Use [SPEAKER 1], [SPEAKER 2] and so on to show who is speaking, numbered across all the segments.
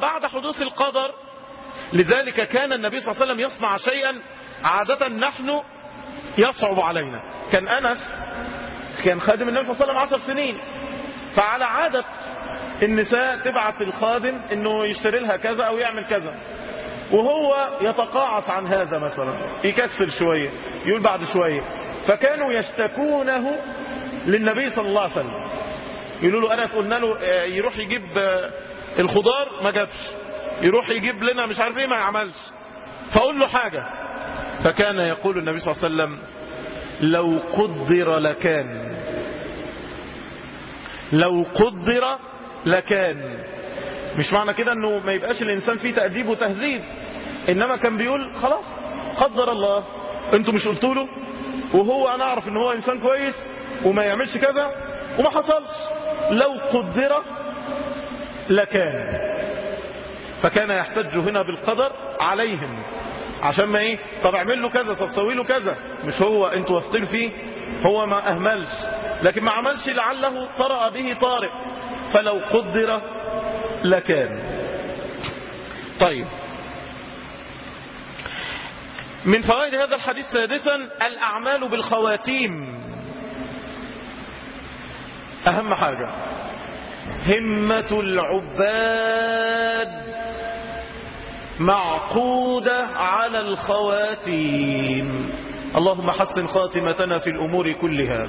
[SPEAKER 1] بعد حدوث القدر. لذلك كان النبي صلى الله عليه وسلم يصنع شيئا عادة نحن يصعب علينا. كان أنس كان خادم النبي صلى الله عليه وسلم عشر سنين. فعلى عادة النساء تبعت الخادم إنه يشتري لها كذا أو يعمل كذا. وهو يتقاعس عن هذا مثلا. يكسر شوية يقول بعد شوية. فكانوا يشتكونه للنبي صلى الله عليه وسلم. يقولوا له أنس قلنا له يروح يجيب الخضار ما جابش. يروح يجيب لنا مش عارف إيه ما يعملش فأقول له حاجة. فكان يقول النبي صلى الله عليه وسلم لو قدر لكان. لو قدر لكان. مش معنى كده إنه ما يبقاش الإنسان فيه تأديب وتهذيب. إنما كان بيقول خلاص قدر الله. أنتوا مش قلتوا له؟ وهو أنا أعرف إن هو إنسان كويس وما يعملش كذا وما حصلش. لو قدر لكان. فكان يحتج هنا بالقدر عليهم. عشان ما إيه؟ طب اعمل له كذا طب سوي له كذا. مش هو أنتوا واثقين فيه؟ هو ما أهملش. لكن ما عملش لعله طرأ به طارئ. فلو قدر لكان. طيب. من فوائد هذا الحديث سادسا الأعمال بالخواتيم. أهم حاجة. همة العباد معقودة على الخواتيم. اللهم حسن خاتمتنا في الأمور كلها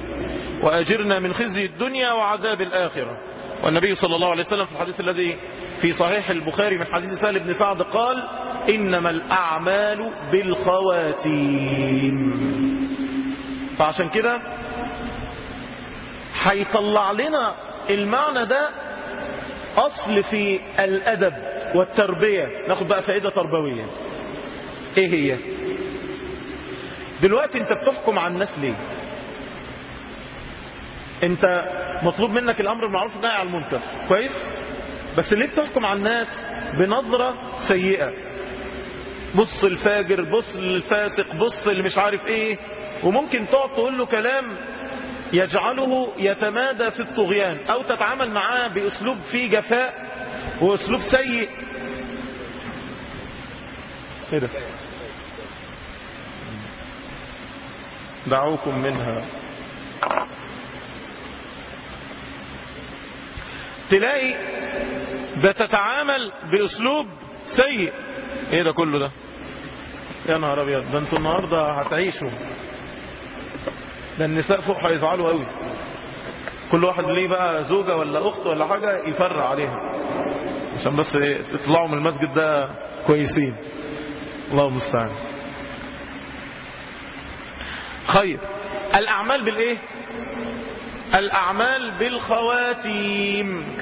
[SPEAKER 1] وأجرنا من خزي الدنيا وعذاب الآخرة. والنبي صلى الله عليه وسلم في الحديث الذي في صحيح البخاري من حديث سهل بن سعد قال إنما الأعمال بالخواتيم. فعشان كده هيطلع لنا المعنى ده أصل في الأدب والتربية. ناخد بقى فائدة تربوية. إيه هي؟ دلوقتي أنت بتحكم على الناس ليه؟ أنت مطلوب منك الأمر بالمعروف والنهي عن المنكر. كويس؟ بس ليه بتحكم على الناس بنظرة سيئة؟ بص الفاجر بص الفاسق بص اللي مش عارف إيه. وممكن تقعد تقول له كلام يجعله يتمادى في الطغيان أو تتعامل معاه بأسلوب فيه جفاء وأسلوب سيء. إيه ده؟ دعوكم منها. تلاقي بتتعامل بأسلوب سيء. إيه ده كله ده؟ يا نهار أبيض ده أنتوا النهارده هتعيشوا. ده النساء فوق هيزعلوا قوي. كل واحد ليه بقى زوجة ولا أخت ولا حاجة يفرع عليها. عشان بس إيه تطلعوا من المسجد ده كويسين. الله المستعان. خير. الأعمال بالإيه؟ الأعمال بالخواتيم.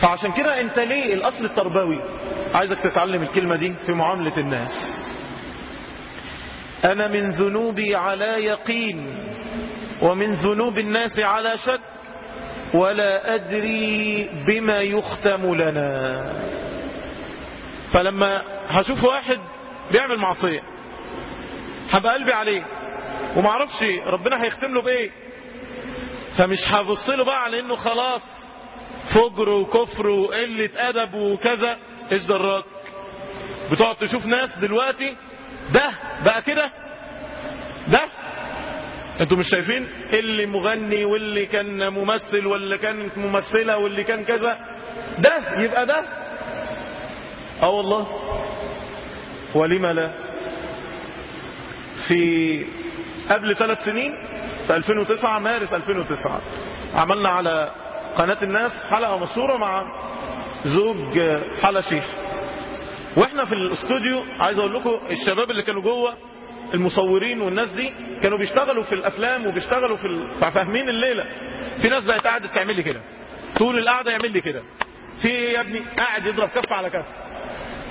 [SPEAKER 1] فعشان كده أنت ليه الأصل التربوي؟ عايزك تتعلم الكلمة دي في معاملة الناس. أنا من ذنوبي على يقين ومن ذنوب الناس على شك ولا أدري بما يختم لنا. فلما هشوف واحد بيعمل معصية هبقى قلبي عليه ومعرفش ربنا هيختم له بإيه. فمش هبص له بقى على إنه خلاص فجر وكفر وقلة أدب وكذا. إيش دراك؟ بتقعد تشوف ناس دلوقتي ده بقى كده؟ ده؟ أنتوا مش شايفين اللي مغني واللي كان ممثل واللي كانت ممثلة واللي كان كذا؟ ده يبقى ده؟ آه والله. ولما لا؟ في قبل ثلاث سنين في 2009 مارس 2009 عملنا على قناة الناس حلقة مشهورة مع زوج حلا شيخ. وإحنا في الاستوديو عايز أقول لكم الشباب اللي كانوا جوه المصورين والناس دي كانوا بيشتغلوا في الأفلام وبيشتغلوا في. فاهمين الليلة. في ناس بقت قاعدة تعمل لي كده. طول القعدة يعمل لي كده. في يا ابني قاعد يضرب كف على كف.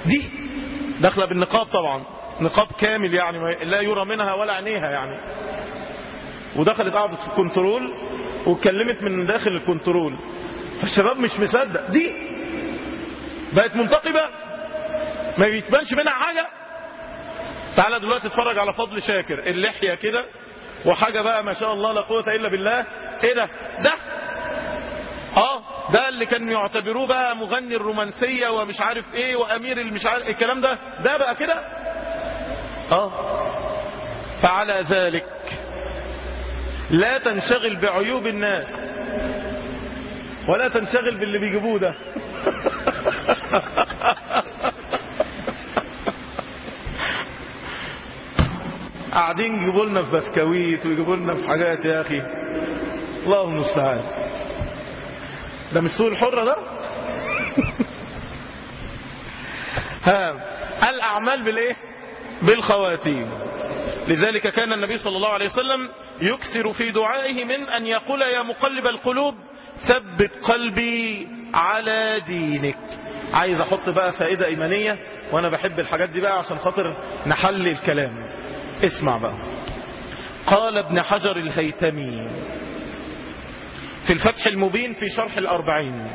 [SPEAKER 1] دي داخلة بالنقاب طبعا. نقاب كامل يعني لا يرى منها ولا عينيها يعني. ودخلت قعدت في الكنترول واتكلمت من داخل الكنترول. فالشباب مش مصدق. دي بقت منتقبة. ما بيتبانش منها حاجة. تعالى دلوقتي اتفرج على فضل شاكر اللحية كده. وحاجة بقى ما شاء الله لا قوة إلا بالله. إيه ده؟ ده؟ آه ده اللي كانوا يعتبروه بقى مغني الرومانسية ومش عارف إيه وأمير المش عارف الكلام ده. ده بقى كده؟ آه. فعلى ذلك لا تنشغل بعيوب الناس ولا تنشغل باللي بيجيبوه ده. قاعدين يجيبوا لنا في بسكويت ويجيبوا لنا في حاجات يا أخي. الله المستعان. ده مش سوق الحرة ده؟ ها الأعمال بالإيه؟ بالخواتيم. لذلك كان النبي صلى الله عليه وسلم يكثر في دعائه من أن يقول يا مقلب القلوب ثبت قلبي على دينك. عايز أحط بقى فائدة إيمانية وأنا بحب الحاجات دي بقى عشان خاطر نحل الكلام. اسمع بقى. قال ابن حجر الهيتمي في الفتح المبين في شرح الأربعين.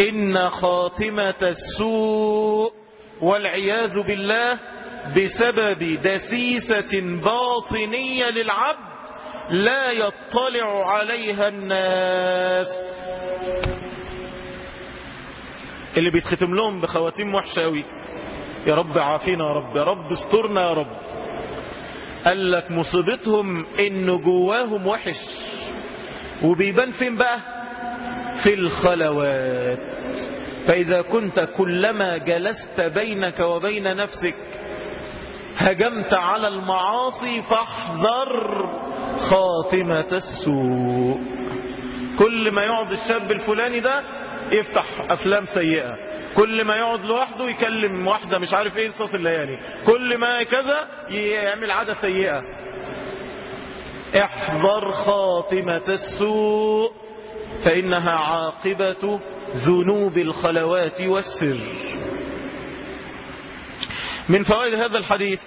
[SPEAKER 1] إن خاتمة السوء والعياذ بالله بسبب دسيسة باطنية للعبد لا يطلع عليها الناس. اللي بيتختم لهم بخواتيم وحشة قوي يا رب عافينا يا رب. يا رب استرنا يا رب. قال لك مصيبتهم إن جواهم وحش. وبيبان فين بقى؟ في الخلوات. فإذا كنت كلما جلست بينك وبين نفسك هجمت على المعاصي فاحذر خاتمة السوء. كل ما يقعد الشاب الفلاني ده يفتح أفلام سيئة. كل ما يقعد لوحده يكلم واحدة مش عارف إيه لصاص الليالي. كل ما كذا يعمل عادة سيئة. احذر خاتمة السوء فإنها عاقبة ذنوب الخلوات والسر. من فوائد هذا الحديث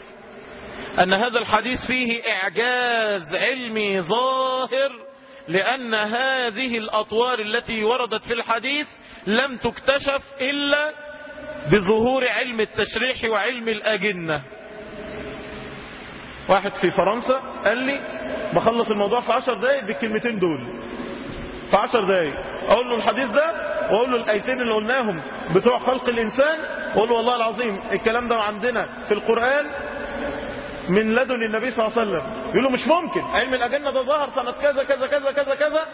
[SPEAKER 1] أن هذا الحديث فيه إعجاز علمي ظاهر لأن هذه الأطوار التي وردت في الحديث لم تكتشف إلا بظهور علم التشريح وعلم الأجنة. واحد في فرنسا قال لي بخلص الموضوع في عشر دقايق بالكلمتين دول. في عشر دقايق. أقول له الحديث ده وأقول له الآيتين اللي قلناهم بتوع خلق الإنسان. واقول له والله العظيم الكلام ده عندنا في القرآن من لدن النبي صلى الله عليه وسلم. يقول له مش ممكن. علم الأجنة ده ظهر سنة كذا كذا كذا كذا كذا.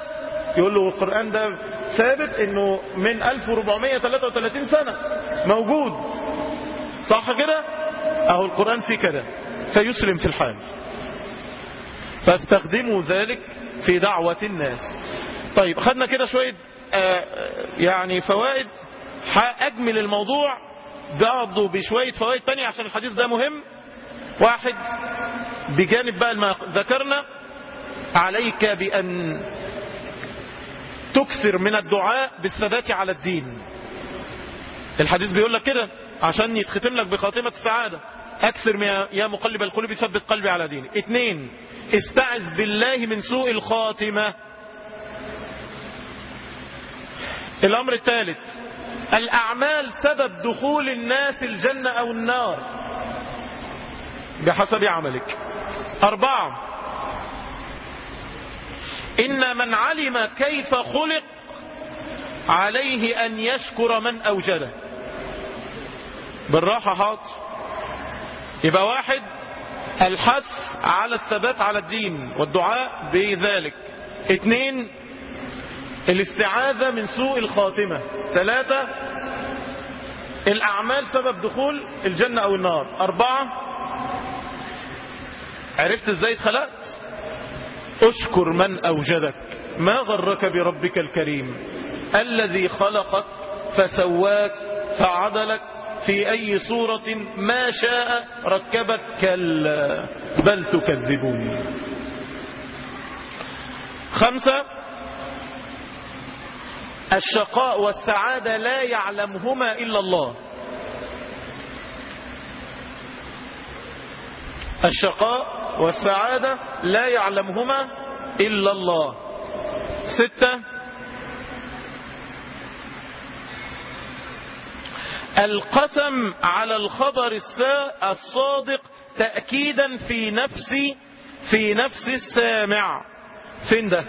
[SPEAKER 1] يقول له القرآن ده ثابت إنه من 1433 سنة. موجود. صح كده؟ أهو القرآن فيه كده. فيسلم في الحال. فاستخدموا ذلك في دعوة الناس. طيب خدنا كده شوية آه يعني فوائد. أجمل الموضوع برضه بشوية فوائد تانية عشان الحديث ده مهم. واحد بجانب بقى ما ذكرنا عليك بأن تكثر من الدعاء بالثبات على الدين. الحديث بيقول لك كده عشان يتختم لك بخاتمة السعادة. أكثر يا مقلب القلوب ثبت قلبي على ديني. اثنين استعذ بالله من سوء الخاتمة. الأمر الثالث الأعمال سبب دخول الناس الجنة أو النار. بحسب عملك. أربعة. إن من علم كيف خلق عليه أن يشكر من أوجده. بالراحة حاضر. يبقى واحد. الحث على الثبات على الدين والدعاء بذلك. اثنين الاستعاذة من سوء الخاتمة. ثلاثة الأعمال سبب دخول الجنة أو النار. أربعة. عرفت إزاي اتخلقت؟ اشكر من أوجدك ما غرك بربك الكريم. الذي خلقك فسواك فعدلك في أي صورة ما شاء ركبت كلا بل تكذبون. خمسة الشقاء والسعادة لا يعلمهما إلا الله. الشقاء والسعادة لا يعلمهما إلا الله. ستة القسم على الخبر الصادق تأكيدا في نفس في نفس السامع. فين ده؟